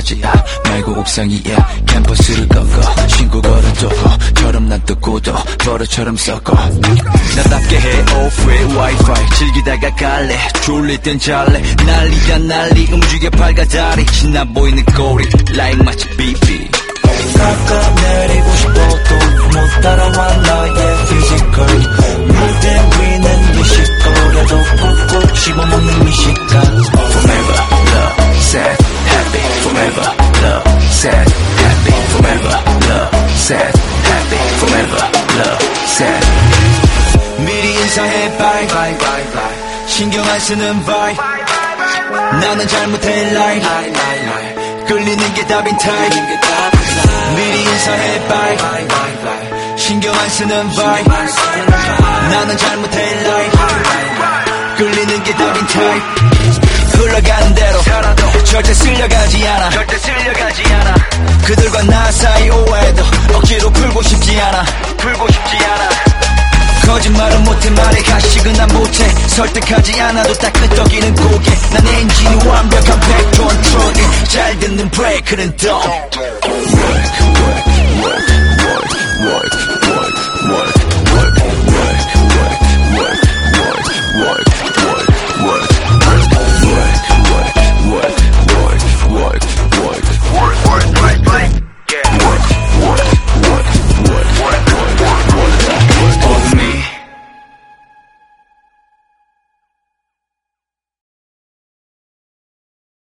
층까지야 말고 옥상 위에 캠퍼스를 꺾어. 신고 걸어두고 처럼 난 뜨고도. 버릇처럼 섞어. 나답게 해. 오프의 와이파이. 즐기다가 갈래. 졸릴 땐 잘래. 난리야 난리. 움직여 다리. 신나 보이는 꼬리. like 마치 비비. 깎아 내리고 싶어도 못 따라와 너의 피지컬 무대 위는 미식거려도 꾹꾹 씹어먹는 미식가 sad happy forever. Love sad 미리 인사해. Bye bye bye bye. 신경 안 쓰는 vibe. 나는 잘못해. Lie 끌리는 게 답인 타입 미리 인사해. Bye bye bye bye. 신경 안 쓰는 vibe. 나는 잘 못해. Lie 끌리는 게 답인 타입 흘러가는 대로 절대 쓸려가지 않아. 절대 쓸려가지 않아. 그들과 나 사이 오해도 풀고 싶지 않아. 풀고 싶지 않아. 거짓말은 못해 말해 가식은 난 못해. 설득하지 않아도 딱 끄떡이는 고개. 난 엔진이 완벽한 백톤 트럭에. 잘 듣는 브레이크는 더